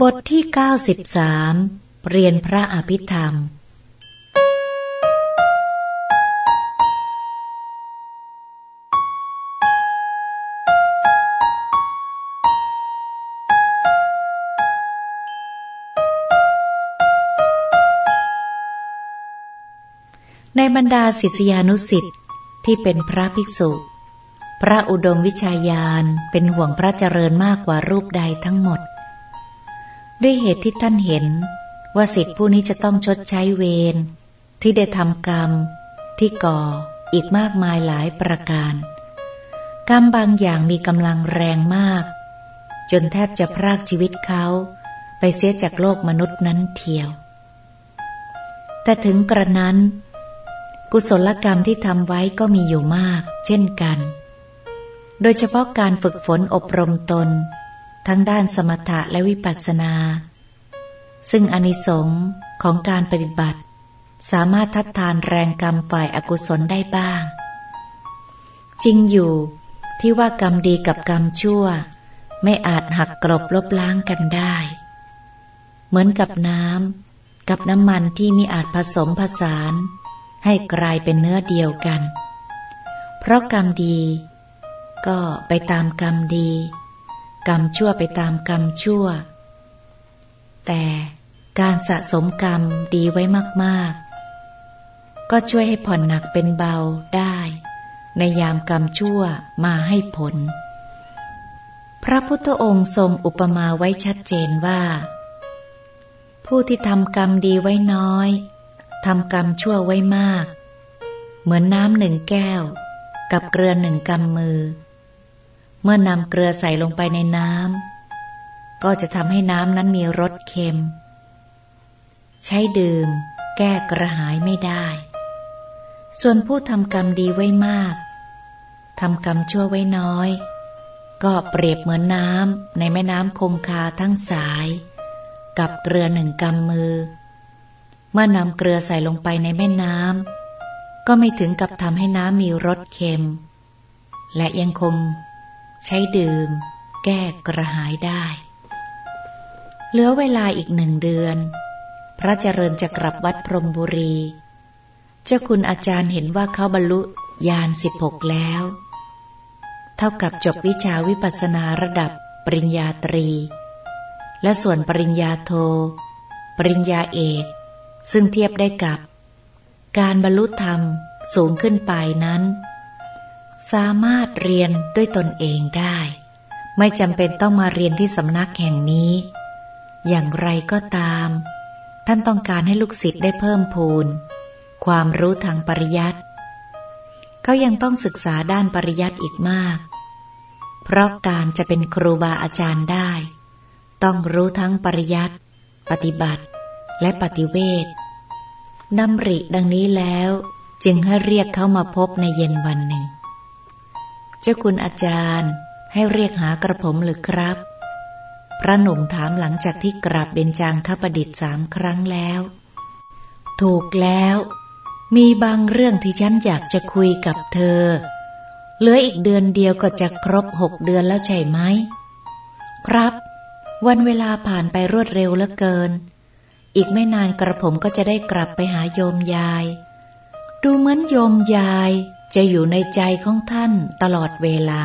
บทที่ 93 เรียนพระอภิธรรม ในบรรดาศิษยานุสิ์ที่เป็นพระภิกษุ พระอุดมวิชายานเป็นห่วงพระเจริญมากกว่ารูปใดทั้งหมด ด้วยเหตุที่ท่านเห็น ว่าสิทธิผู้นี้จะต้องชดใช้เวรที่ได้ทำกรรม ที่ก่ออีกมากมายหลายประการ กรรมบางอย่างมีกำลังแรงมาก จนแทบจะพรากชีวิตเขาไปเสียจากโลกมนุษย์นั้นเทียว แต่ถึงกระนั้น กุศลกรรมที่ทำไว้ก็มีอยู่มาก เช่นกัน โดยเฉพาะการฝึกฝนอบรมตน ทั้งด้านสมถะและวิปัสสนา ซึ่งอนิสงค์ของการปฏิบัติ สามารถทัดทานแรงกรรมฝ่ายอากุศลได้บ้าง จริงอยู่ที่ว่ากรรมดีกับกรรมชั่ว ไม่อาจหักกรบลบล้างกันได้ เหมือนกับน้ำกับน้ำมันที่มิอาจผสมผสาน ให้กลายเป็นเนื้อเดียวกัน เพราะกรรมดี ก็ไปตามกรรมดี กรรมชั่วไปตามกรรมชั่ว แต่การสะสมกรรมดีไว้มากๆ ก็ช่วยให้ผ่อนหนักเป็นเบาได้ ในยามกรรมชั่วมาให้ผล พระพุทธองค์ทรงอุปมาไว้ชัดเจนว่า ผู้ที่ทำกรรมดีไว้น้อยทำกรรมชั่วไว้มาก เหมือนน้ำหนึ่งแก้ว กับเกลือหนึ่งกำมือ เมื่อนำเกลือใส่ลงไปในน้ำก็จะทำให้น้ำนั้นมีรสเค็ม ใช้ดื่ม แก้กระหายไม่ได้ ส่วนผู้ทำกรรมดีไว้มากทำกรรมชั่วไว้น้อย ก็เปรียบเหมือนน้ำในแม่น้ำคงคาทั้งสาย กับเกลือหนึ่งกำมือ เมื่อนำเกลือใส่ลงไปในแม่น้ำก็ไม่ถึงกับทำให้น้ำมีรสเค็ม และยังคง ใช้ดื่ม แก้กระหายได้ เหลือเวลาอีกหนึ่งเดือน พระเจริญจะกลับวัดพรมบุรี เจ้าคุณอาจารย์เห็นว่าเขาบรรลุญาณสิบหกแล้ว เท่ากับจบวิชาวิปัสสนาระดับปริญญาตรี และส่วนปริญญาโท ปริญญาเอก ซึ่งเทียบได้กับ การบรรลุธรรมสูงขึ้นไปนั้น สามารถเรียนด้วยตนเองได้ ไม่จำเป็นต้องมาเรียนที่สำนักแห่งนี้ อย่างไรก็ตาม ท่านต้องการให้ลูกศิษย์ได้เพิ่มพูน ความรู้ทางปริยัติเขายังต้องศึกษาด้านปริยัติอีกมาก เพราะการจะเป็นครูบาอาจารย์ได้ ต้องรู้ทั้งปริยัติ ปฏิบัติ และปฏิเวทดำริดังนี้แล้ว จึงให้เรียกเขามาพบในเย็นวันหนึ่ง เจ้าคุณอาจารย์ ให้เรียกหากระผมหรือครับ พระหนุ่มถามหลังจากที่กราบเบญจางคประดิษฐ์สามครั้งแล้ว ถูกแล้ว มีบางเรื่องที่ฉันอยากจะคุยกับเธอ เหลืออีกเดือนเดียวก็จะครบหกเดือนแล้วใช่ไหม ครับ วันเวลาผ่านไปรวดเร็วเหลือเกิน อีกไม่นานกระผมก็จะได้กลับไปหาโยมยาย ดูเหมือนโยมยาย จะอยู่ในใจของท่านตลอดเวลา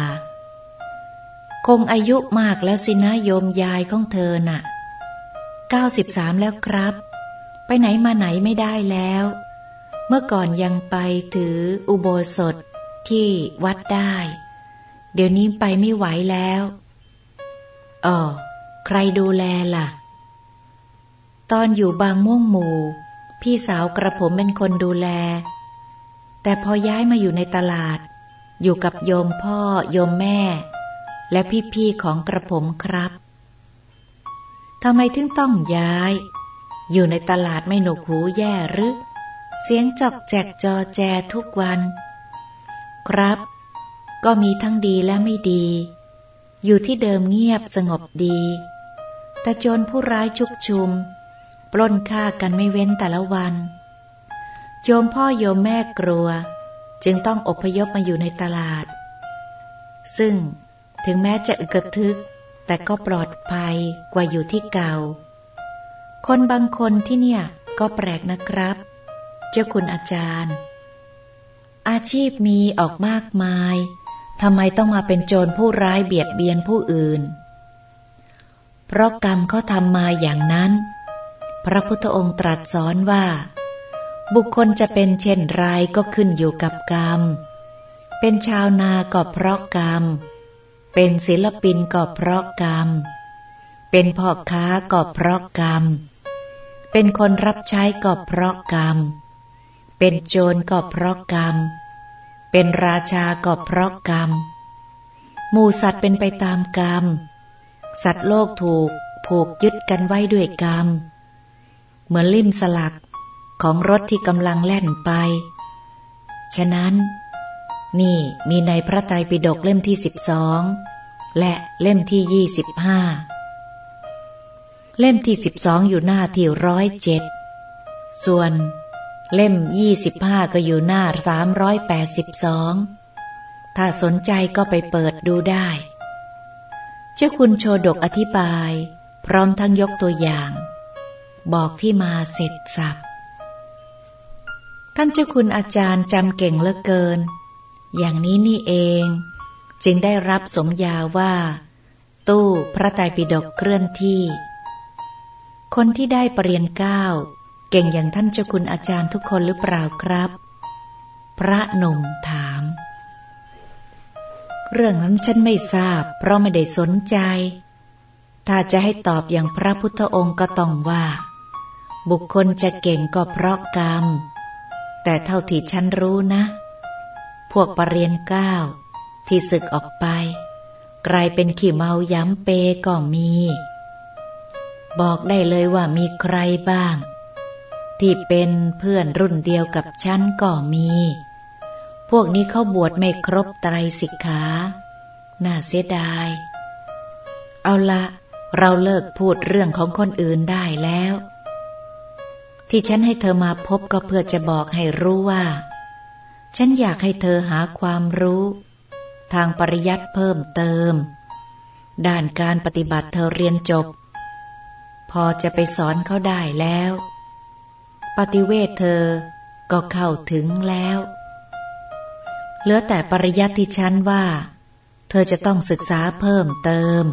คงอายุมากแล้วสินะโยมยายของเธอนะ่ะเก้าสิบสามแล้วครับ ไปไหนมาไหนไม่ได้แล้ว เมื่อก่อนยังไปถืออุโบสถที่วัดได้ เดี๋ยวนี้ไปไม่ไหวแล้วอ๋อใครดูแลล่ะ ตอนอยู่บางม่วงหมู่ พี่สาวกระผมเป็นคนดูแล แต่พอย้ายมาอยู่ในตลาด อยู่กับโยมพ่อโยมแม่ และพี่ๆของกระผมครับทำไมถึงต้องย้าย อยู่ในตลาดไม่หนกหูแย่หรือเสียงจอกแจกจอแจทุกวัน ครับ ก็มีทั้งดีและไม่ดี อยู่ที่เดิมเงียบสงบดี แต่โจรผู้ร้ายชุกชุม ปล้นฆ่ากันไม่เว้นแต่ละวัน โยมพ่อโยมแม่กลัว จึงต้องอพยพมาอยู่ในตลาด ซึ่งถึงแม้จะอึกทึก แต่ก็ปลอดภัยกว่าอยู่ที่เก่า คนบางคนที่เนี่ยก็แปลกนะครับ เจ้าคุณอาจารย์ อาชีพมีออกมากมายทำไมต้องมาเป็นโจรผู้ร้ายเบียดเบียนผู้อื่น เพราะกรรมเขาทำมาอย่างนั้น พระพุทธองค์ตรัสสอนว่า บุคคลจะเป็นเช่นไรก็ขึ้นอยู่กับกรรม เป็นชาวนาก็เพราะกรรม เป็นศิลปินก็เพราะกรรม เป็นพ่อค้าก็เพราะกรรม เป็นคนรับใช้ก็เพราะกรรม เป็นโจรก็เพราะกรรม เป็นราชาก็เพราะกรรม หมูสัตว์เป็นไปตามกรรม สัตว์โลกถูกผูกยึดกันไว้ด้วยกรรม เหมือนลิ่มสลัก ของรถที่กำลังแล่นไป ฉะนั้น นี่มีในพระไตรปิฎกเล่มที่สิบสองและเล่มที่ยี่สิบห้าเล่มที่สิบสองอยู่หน้าที่ร้อยเจ็ดส่วนเล่มยี่สิบห้าก็อยู่หน้าสามร้อยแปดสิบสองถ้าสนใจก็ไปเปิดดูได้ เจ้าคุณโชดกอธิบาย พร้อมทั้งยกตัวอย่าง บอกที่มาเสร็จสับ ท่านเจ้าคุณอาจารย์จำเก่งเหลือเกิน อย่างนี้นี่เอง จึงได้รับสมญาว่า ตู้พระไตรปิฎกเคลื่อนที่ คนที่ได้ปรริญญาเก้าเก่งอย่างท่านเจ้าคุณอาจารย์ทุกคนหรือเปล่าครับ พระหนุ่มถาม เรื่องนั้นฉันไม่ทราบ เพราะไม่ได้สนใจ ถ้าจะให้ตอบอย่างพระพุทธองค์ก็ต้องว่า บุคคลจะเก่งก็เพราะกรรม แต่เท่าที่ฉันรู้นะ พวกปรริญญาเก้าที่ศึกออกไป กลายเป็นขี่เมาย้ำเปก็มี บอกได้เลยว่ามีใครบ้าง ที่เป็นเพื่อนรุ่นเดียวกับฉันก็มี พวกนี้เขาบวชไม่ครบไตรสิกขา น่าเสียดาย เอาละเราเลิกพูดเรื่องของคนอื่นได้แล้ว ที่ฉันให้เธอมาพบก็เพื่อจะบอกให้รู้ว่า ฉันอยากให้เธอหาความรู้ ทางปริยัติเพิ่มเติม ด้านการปฏิบัติเธอเรียนจบ พอจะไปสอนเขาได้แล้ว ปฏิเวทเธอก็เข้าถึงแล้ว เหลือแต่ปริยัติชั้นว่า เธอจะต้องศึกษาเพิ่มเติม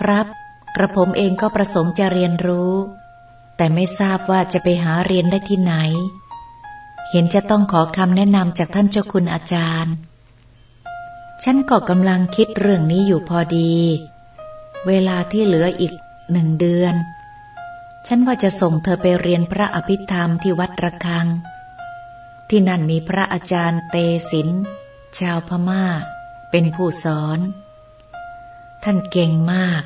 ครับ กระผมเองก็ประสงค์จะเรียนรู้ แต่ไม่ทราบว่าจะไปหาเรียนได้ที่ไหน เห็นจะต้องขอคำแนะนำจากท่านเจ้าคุณอาจารย์ ฉันก็กำลังคิดเรื่องนี้อยู่พอดี เวลาที่เหลืออีกหนึ่งเดือน ฉันว่าจะส่งเธอไปเรียนพระอภิธรรมที่วัดระฆัง ที่นั่นมีพระอาจารย์เตศินชาวพมา่า เป็นผู้สอน ท่านเก่งมาก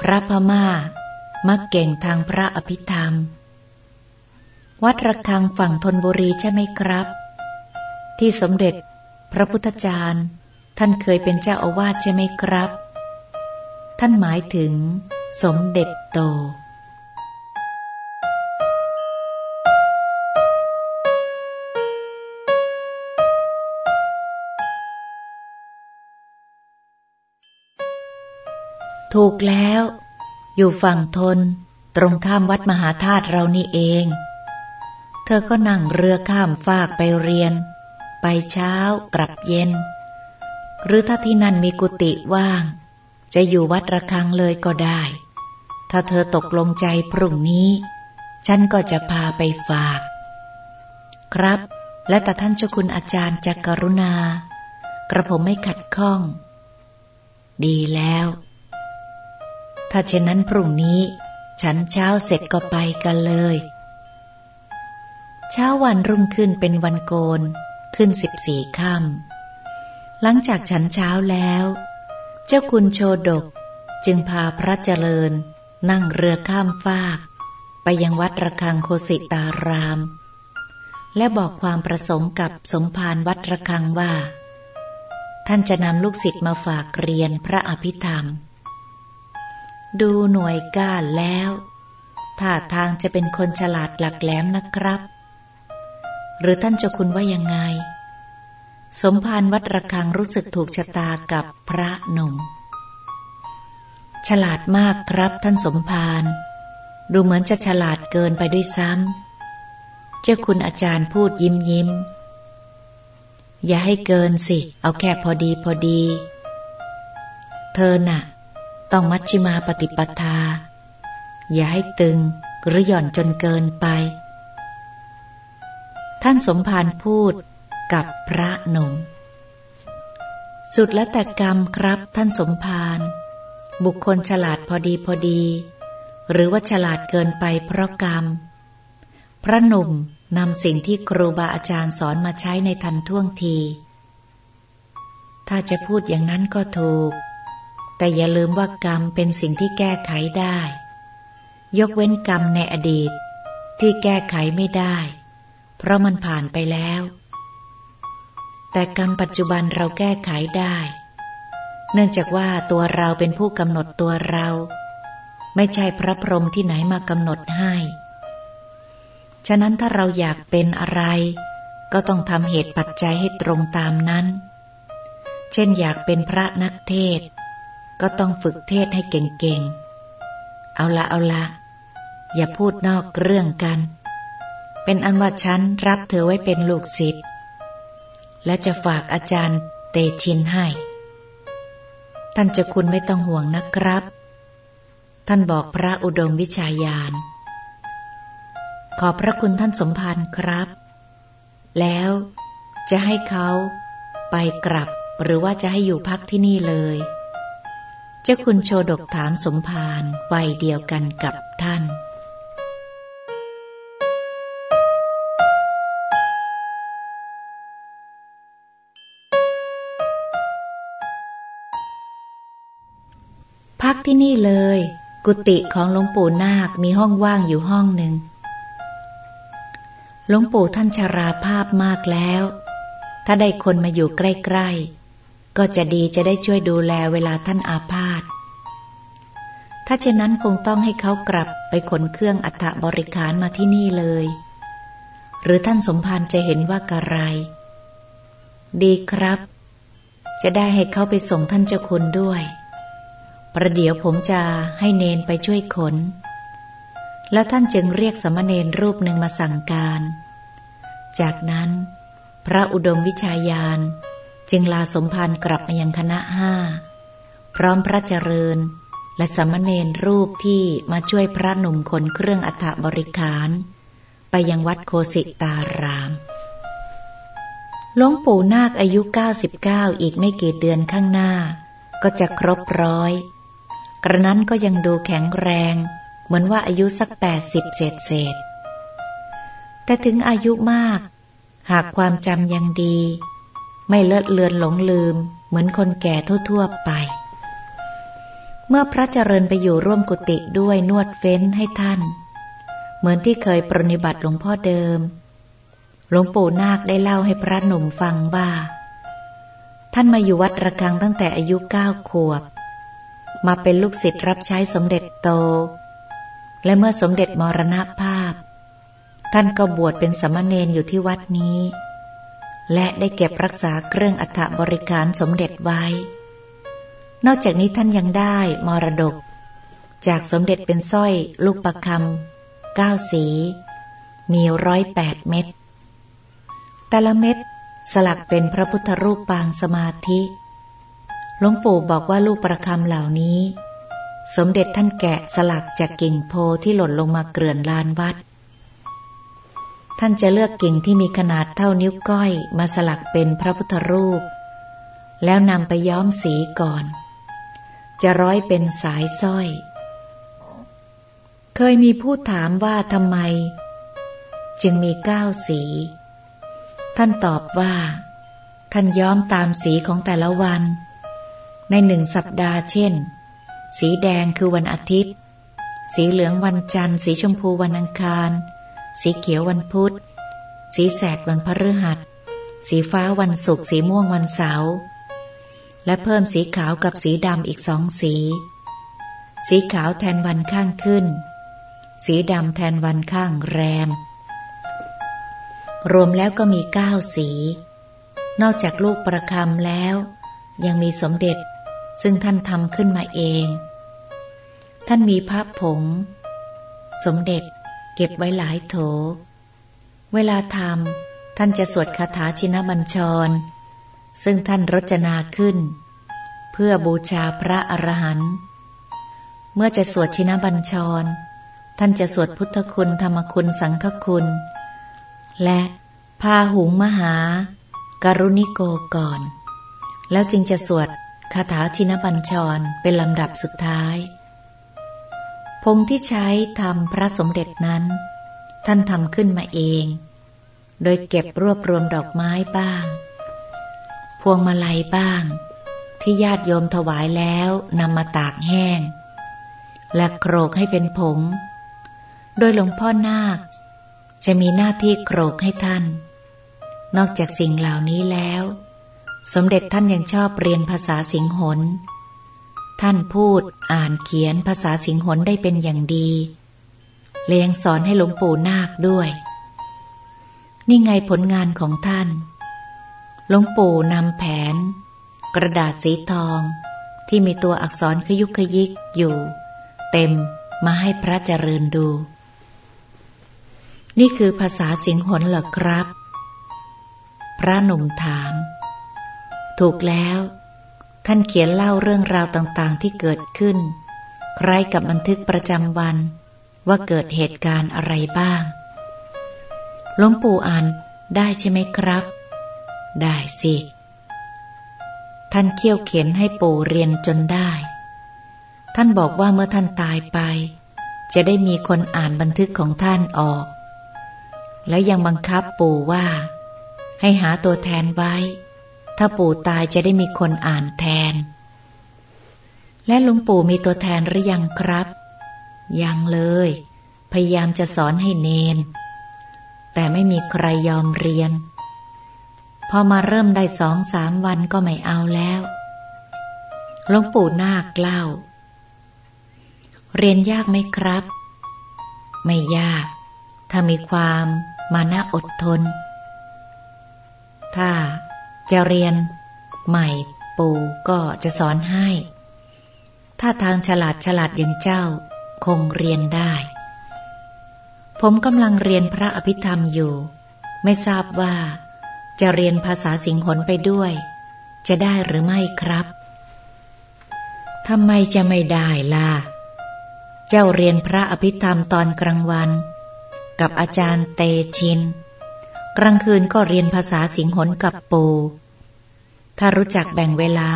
พระพมา่า มักเก่งทางพระอภิธรรม วัดระฆังฝั่งธนบุรีใช่ไหมครับ ที่สมเด็จพระพุทธจารย์ ท่านเคยเป็นเจ้าอาวาสใช่ไหมครับ ท่านหมายถึง สมเด็จโตถูกแล้ว อยู่ฝั่งทน ตรงข้ามวัดมหาธาตุเรานี่เอง เธอก็นั่งเรือข้ามฟากไปเรียน ไปเช้ากลับเย็น หรือถ้าที่นั่นมีกุฏิว่าง จะอยู่วัดระฆังเลยก็ได้ ถ้าเธอตกลงใจพรุ่งนี้ ฉันก็จะพาไปฝาก ครับ และแต่ท่านเจ้าคุณอาจารย์จะกรุณา กระผมไม่ขัดข้อง ดีแล้ว ถ้าเช่นนั้นพรุ่งนี้ ฉันเช้าเสร็จก็ไปกันเลย เช้าวันรุ่งขึ้นเป็นวันโกน ขึ้นสิบสี่ค่ำหลังจากฉันเช้าแล้ว เจ้าคุณโชดกจึงพาพระเจริญ นั่งเรือข้ามฟาก ไปยังวัดระฆังโคสิตาราม และบอกความประสงค์กับสมภารวัดระฆังว่า ท่านจะนำลูกศิษย์มาฝากเรียนพระอภิธรรม ดูหน่วยก้านแล้วท่าทางจะเป็นคนฉลาดหลักแหลมนะครับ หรือท่านเจ้าคุณว่ายังไง สมภารวัดระฆังรู้สึกถูกชะตากับพระหนุ่ม ฉลาดมากครับท่านสมภารดูเหมือนจะฉลาดเกินไปด้วยซ้ำ เจ้าคุณอาจารย์พูดยิ้มยิ้ม อย่าให้เกินสิ เอาแค่พอดีพอดี เธอน่ะ ต้องมัชชิมาปฏิปทา อย่าให้ตึงหรือหย่อนจนเกินไป ท่านสมภารพูดกับพระหนุ่ม สุดแล้วแต่กรรมครับท่านสมภารบุคคลฉลาดพอดีพอดี หรือว่าฉลาดเกินไปเพราะกรรม พระหนุ่มนำสิ่งที่ครูบาอาจารย์สอนมาใช้ในทันท่วงที ถ้าจะพูดอย่างนั้นก็ถูก แต่อย่าลืมว่ากรรมเป็นสิ่งที่แก้ไขได้ ยกเว้นกรรมในอดีต ที่แก้ไขไม่ได้ เพราะมันผ่านไปแล้ว แต่กรรมปัจจุบันเราแก้ไขได้ เนื่องจากว่าตัวเราเป็นผู้กำหนดตัวเรา ไม่ใช่พระพรหมที่ไหนมากำหนดให้ ฉะนั้นถ้าเราอยากเป็นอะไร ก็ต้องทำเหตุปัจจัยให้ตรงตามนั้น เช่นอยากเป็นพระนักเทศ ก็ต้องฝึกเทศให้เก่งๆ เอาละเอาละอย่าพูดนอกเรื่องกัน เป็นอันว่าฉันรับเธอไว้เป็นลูกศิษย์และจะฝากอาจารย์เตชินให้ ท่านเจ้าคุณไม่ต้องห่วงนะครับ ท่านบอกพระอุดมวิชายานขอพระคุณท่านสมภารครับ แล้วจะให้เขาไปกลับหรือว่าจะให้อยู่พักที่นี่เลย จ้าคุณโชดกถามสมภารวัยเดียวกันกับท่านพักที่นี่เลย กุฏิของหลวงปู่นาคมีห้องว่างอยู่ห้องหนึ่งหลวงปู่ท่านชราภาพมากแล้ว ถ้าได้คนมาอยู่ใกล้ ๆ ก็จะดีจะได้ช่วยดูแลเวลาท่านอาพาธ ถ้าเช่นนั้นคงต้องให้เขากลับไปขนเครื่องอัฐบริขารมาที่นี่เลย หรือท่านสมภารจะเห็นว่ากระไร ดีครับ จะได้ให้เขาไปส่งท่านเจ้าคุณด้วย ประเดี๋ยวผมจะให้เนนไปช่วยขน แล้วท่านจึงเรียกสมณเณรรูปหนึ่งมาสั่งการ จากนั้น พระอุดมวิชายาน จึงลาสมภารกลับมายังคณะห้า พร้อมพระเจริญ และสมณเณรรูปที่มาช่วยพระหนุ่มขนเครื่องอัฐบริขาร ไปยังวัดโคสิตารามหลวงปู่นาคอายุ 99 อีกไม่กี่เดือนข้างหน้า ก็จะครบร้อย กระนั้นก็ยังดูแข็งแรง เหมือนว่าอายุสักแปดสิบเศษเศษแต่ถึงอายุมาก หากความจำยังดี ไม่เลิศเลือนหลงลืม เหมือนคนแก่ทั่วๆไป เมื่อพระเจริญไปอยู่ร่วมกุฏิด้วยนวดเฟ้นให้ท่าน เหมือนที่เคยปรนิบัติหลวงพ่อเดิม หลวงปู่นาคได้เล่าให้พระหนุ่มฟังว่า ท่านมาอยู่วัดระฆังตั้งแต่อายุเก้าขวบ มาเป็นลูกศิษย์รับใช้สมเด็จโต และเมื่อสมเด็จมรณภาพ ท่านก็บวชเป็นสมณเณรอยู่ที่วัดนี้ และได้เก็บรักษาเครื่องอัฐบริการสมเด็จไว้ นอกจากนี้ท่านยังได้มรดก จากสมเด็จเป็นสร้อยลูกประคำเก้าสี มีร้อยแปดเม็ด แต่ละเม็ดสลักเป็นพระพุทธรูปปางสมาธิ หลวงปู่บอกว่าลูกประคำเหล่านี้ สมเด็จท่านแกะสลักจากกิ่งโพที่หล่นลงมาเกลื่อนลานวัด ท่านจะเลือกกิ่งที่มีขนาดเท่านิ้วก้อยมาสลักเป็นพระพุทธรูป แล้วนำไปย้อมสีก่อน จะร้อยเป็นสายสร้อย เคยมีผู้ถามว่าทำไม จึงมีเก้าสี ท่านตอบว่า ท่านย้อมตามสีของแต่ละวัน ในหนึ่งสัปดาห์เช่น สีแดงคือวันอาทิตย์ สีเหลืองวันจันทร์ สีชมพูวันอังคาร สีเขียววันพุธ สีแสดวันพฤหัส สีฟ้าวันศุกร์สีม่วงวันเสาร์ และเพิ่มสีขาวกับสีดำอีกสองสี สีขาวแทนวันข้างขึ้น สีดำแทนวันข้างแรม รวมแล้วก็มีเก้าสี นอกจากลูกประคำแล้ว ยังมีสมเด็จซึ่งท่านทำขึ้นมาเอง ท่านมีพระผง สมเด็จ เก็บไว้หลายโถ เวลาทำท่านจะสวดคาถาชินบัญชร ซึ่งท่านรจนาขึ้น เพื่อบูชาพระอรหันต์เมื่อจะสวดชินบัญชร ท่านจะสวดพุทธคุณธรรมคุณสังฆคุณ และพาหุงมหาการุณิโกก่อน แล้วจึงจะสวดคาถาชินบัญชรเป็นลำดับสุดท้าย พงที่ใช้ทำพระสมเด็จนั้น ท่านทำขึ้นมาเอง โดยเก็บรวบรวมดอกไม้บ้าง พวงมาลัยบ้าง ที่ญาติโยมถวายแล้วนำมาตากแห้ง และโครกให้เป็นผง โดยหลวงพ่อนาค จะมีหน้าที่โครกให้ท่าน นอกจากสิ่งเหล่านี้แล้ว สมเด็จท่านยังชอบเรียนภาษาสิงหน ท่านพูดอ่านเขียนภาษาสิงหนได้เป็นอย่างดีเลียงสอนให้หลวงปู่นาคด้วย นี่ไงผลงานของท่าน หลวงปู่นำแผน กระดาษสีทอง ที่มีตัวอักษรขยุกขยิกอยู่ เต็มมาให้พระเจริญดู นี่คือภาษาสิงหนเหรอครับ พระหนุ่มถาม ถูกแล้ว ท่านเขียนเล่าเรื่องราวต่างๆที่เกิดขึ้น ใครกับบันทึกประจำวัน ว่าเกิดเหตุการณ์อะไรบ้างหลวงปู่อ่านได้ใช่ไหมครับ ได้สิ ท่านเขี่ยวเขียนให้ปู่เรียนจนได้ ท่านบอกว่าเมื่อท่านตายไป จะได้มีคนอ่านบันทึกของท่านออก แล้วยังบังคับปู่ว่า ให้หาตัวแทนไว้ ถ้าปู่ตายจะได้มีคนอ่านแทน และลุงปู่มีตัวแทนหรือยังครับ ยังเลย พยายามจะสอนให้เนน แต่ไม่มีใครยอมเรียน พอมาเริ่มได้สองสามวันก็ไม่เอาแล้วหลวงปู่นาคเล่า เรียนยากไหมครับ ไม่ยาก ถ้ามีความมานะอดทน ถ้า จะเรียนใหม่ปู่ก็จะสอนให้ ถ้าทางฉลาดฉลาดอย่างเจ้าคงเรียนได้ ผมกำลังเรียนพระอภิธรรมอยู่ ไม่ทราบว่า จะเรียนภาษาสิงหนไปด้วย จะได้หรือไม่ครับทำไมจะไม่ได้ล่ะ เจ้าเรียนพระอภิธรรมตอนกลางวัน กับอาจารย์เตชิน กลางคืนก็เรียนภาษาสิงหนกับปู ถ้ารู้จักแบ่งเวลา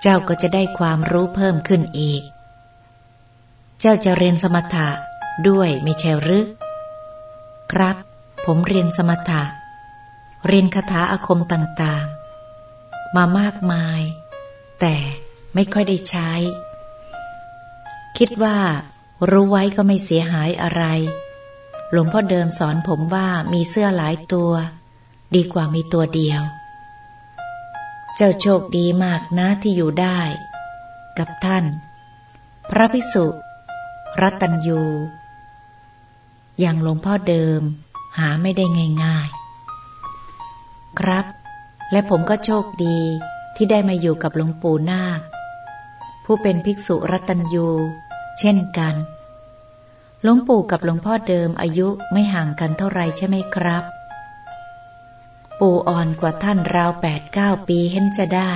เจ้าก็จะได้ความรู้เพิ่มขึ้นอีก เจ้าจะเรียนสมถะด้วยไม่ใช่หรือครับ ผมเรียนสมถะ เรียนคาถาอาคมต่างๆ มามากมาย แต่ไม่ค่อยได้ใช้ คิดว่ารู้ไว้ก็ไม่เสียหายอะไร หลวงพ่อเดิมสอนผมว่ามีเสื้อหลายตัว ดีกว่ามีตัวเดียว เจ้าโชคดีมากนะที่อยู่ได้ กับท่าน พระภิกษุรัตัญยู อย่างหลวงพ่อเดิม หาไม่ได้ง่ายๆ ครับ และผมก็โชคดีที่ได้มาอยู่กับหลวงปู่นาค ผู้เป็นภิกษุรัตัญยู เช่นกัน หลวงปู่กับหลวงพ่อเดิมอายุไม่ห่างกันเท่าไรใช่ไหมครับ ปู่อ่อนกว่าท่านราวแปดเก้าปีเห็นจะได้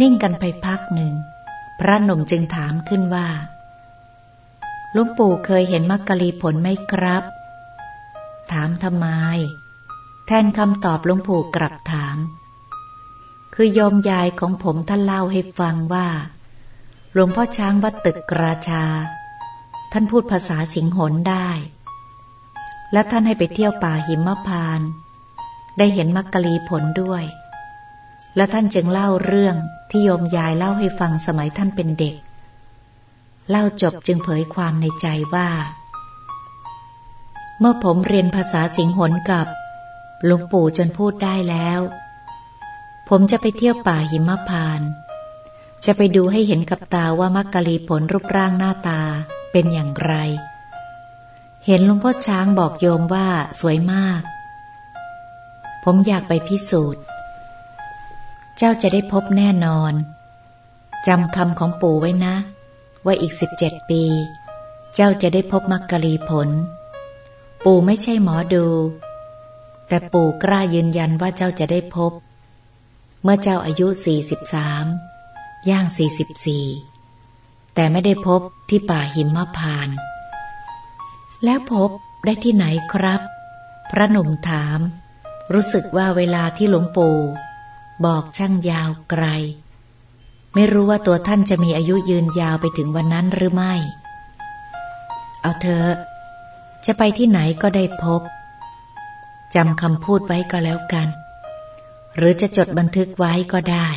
นิ่งกันไปพักหนึ่ง พระหนุ่มจึงถามขึ้นว่าหลวงปู่เคยเห็นมักกะลีผลไหมครับ ถามทำไม แทนคำตอบหลวงปู่กลับถาม คือโยมยายของผมท่านเล่าให้ฟังว่า หลวงพ่อช้างวัดตึกราชา ท่านพูดภาษาสิงหนได้ และท่านให้ไปเที่ยวป่าหิมพาน ได้เห็นมักกะลีผลด้วย และท่านจึงเล่าเรื่องที่โยมยายเล่าให้ฟังสมัยท่านเป็นเด็ก เล่าจบจึงเผยความในใจว่า เมื่อผมเรียนภาษาสิงหนกับหลวงปู่จนพูดได้แล้ว ผมจะไปเที่ยวป่าหิมพาน จะไปดูให้เห็นกับตาว่ามักกะลีผลรูปร่างหน้าตาเป็นอย่างไร เห็นหลวงพ่อช้างบอกโยมว่าสวยมาก ผมอยากไปพิสูจน์ เจ้าจะได้พบแน่นอนจำคำของปู่ไว้นะ ว่าอีกสิบเจ็ดปี เจ้าจะได้พบมรรคลีผล ปู่ไม่ใช่หมอดู แต่ปู่กล้ายืนยันว่าเจ้าจะได้พบ เมื่อเจ้าอายุสี่สิบสาม ย่างสี่สิบสี่แต่ไม่ได้พบที่ป่าหิมพาน แล้วพบได้ที่ไหนครับ พระหนุ่มถาม รู้สึกว่าเวลาที่หลวงปู่บอกช่างยาวไกล ไม่รู้ว่าตัวท่านจะมีอายุยืนยาวไปถึงวันนั้นหรือไม่ เอาเถอะ จะไปที่ไหนก็ได้พบจำคำพูดไว้ก็แล้วกัน หรือจะจดบันทึกไว้ก็ได้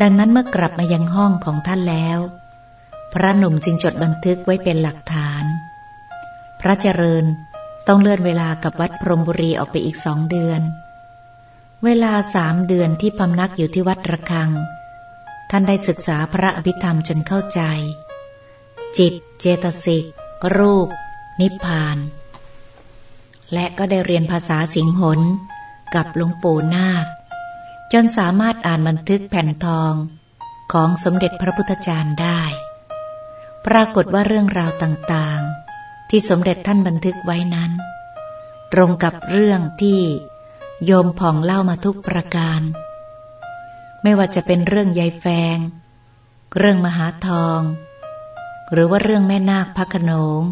ดังนั้นเมื่อกลับมายังห้องของท่านแล้ว พระหนุ่มจึงจดบันทึกไว้เป็นหลักฐาน พระเจริญต้องเลื่อนเวลากับวัดพรมบุรีออกไปอีกสองเดือน เวลาสามเดือนที่พำนักอยู่ที่วัดระฆัง ท่านได้ศึกษาพระอภิธรรมจนเข้าใจ จิต เจตสิก รูป นิพพาน และก็ได้เรียนภาษาสิงหนกับหลวงปู่นาค จนสามารถอ่านบันทึกแผ่นทองของสมเด็จพระพุทธจารย์ได้ ปรากฏว่าเรื่องราวต่างๆ ที่สมเด็จท่านบันทึกไว้นั้น ตรงกับเรื่องที่โยมผ่องเล่ามาทุกประการ ไม่ว่าจะเป็นเรื่องยายแฟง เรื่องมหาทอง หรือว่าเรื่องแม่นาคพระขนง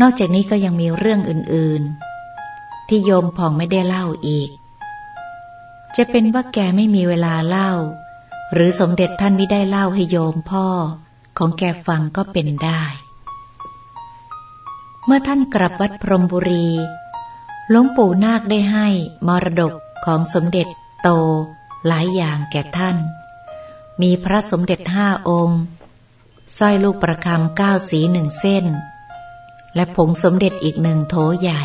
นอกจากนี้ก็ยังมีเรื่องอื่นๆ ที่โยมผ่องไม่ได้เล่าอีก จะเป็นว่าแกไม่มีเวลาเล่า หรือสมเด็จท่านไม่ได้เล่าให้โยมพ่อ ของแกฟังก็เป็นได้ เมื่อท่านกลับวัดพรมบุรีหลวงปู่นาคได้ให้มรดกของสมเด็จโตหลายอย่างแก่ท่าน มีพระสมเด็จห้าองค์สร้อยลูกประคำเก้าสีหนึ่งเส้น และผงสมเด็จอีกหนึ่งโถใหญ่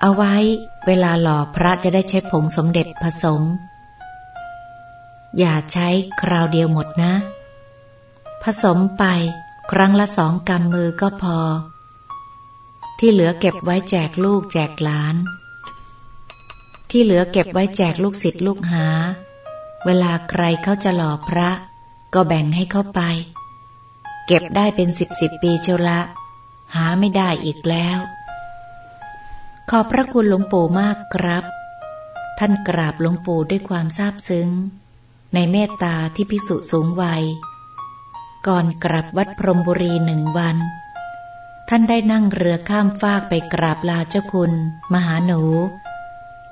เอาไว้เวลาหล่อพระจะได้ใช้ผงสมเด็จผสม อย่าใช้คราวเดียวหมดนะ ผสมไปครั้งละสองกำมือก็พอ ที่เหลือเก็บไว้แจกลูกแจกหลาน ที่เหลือเก็บไว้แจกลูกศิษย์ลูกหา เวลาใครเขาจะหล่อพระ ก็แบ่งให้เขาไป เก็บได้เป็นสิบสิบปีเชียวละ หาไม่ได้อีกแล้ว ขอบพระคุณหลวงปู่มากครับ ท่านกราบหลวงปู่ด้วยความซาบซึ้ง ในเมตตาที่พิสุสูงวัย ก่อนกลับวัดพรมบุรีหนึ่งวัน ท่านได้นั่งเรือข้ามฟากไปกราบลาเจ้าคุณ มหาหนู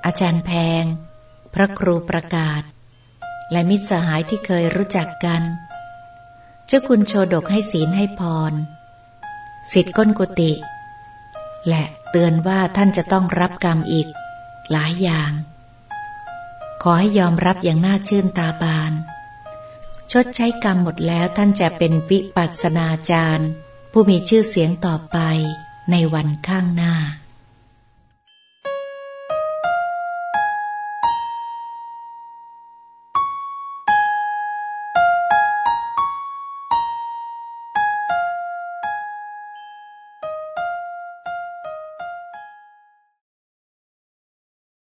อาจารย์แพง พระครูประกาศ และมิตรสหายที่เคยรู้จักกัน เจ้าคุณโชดกให้ศีลให้พรสิทธิ์ก้นกุฏิและ เตือนว่าท่านจะต้องรับกรรมอีก หลายอย่าง ขอให้ยอมรับอย่างน่าชื่นตาบาน ชดใช้กรรมหมดแล้วท่านจะเป็นวิปัสสนาจารย์ ผู้มีชื่อเสียงต่อไปในวันข้างหน้า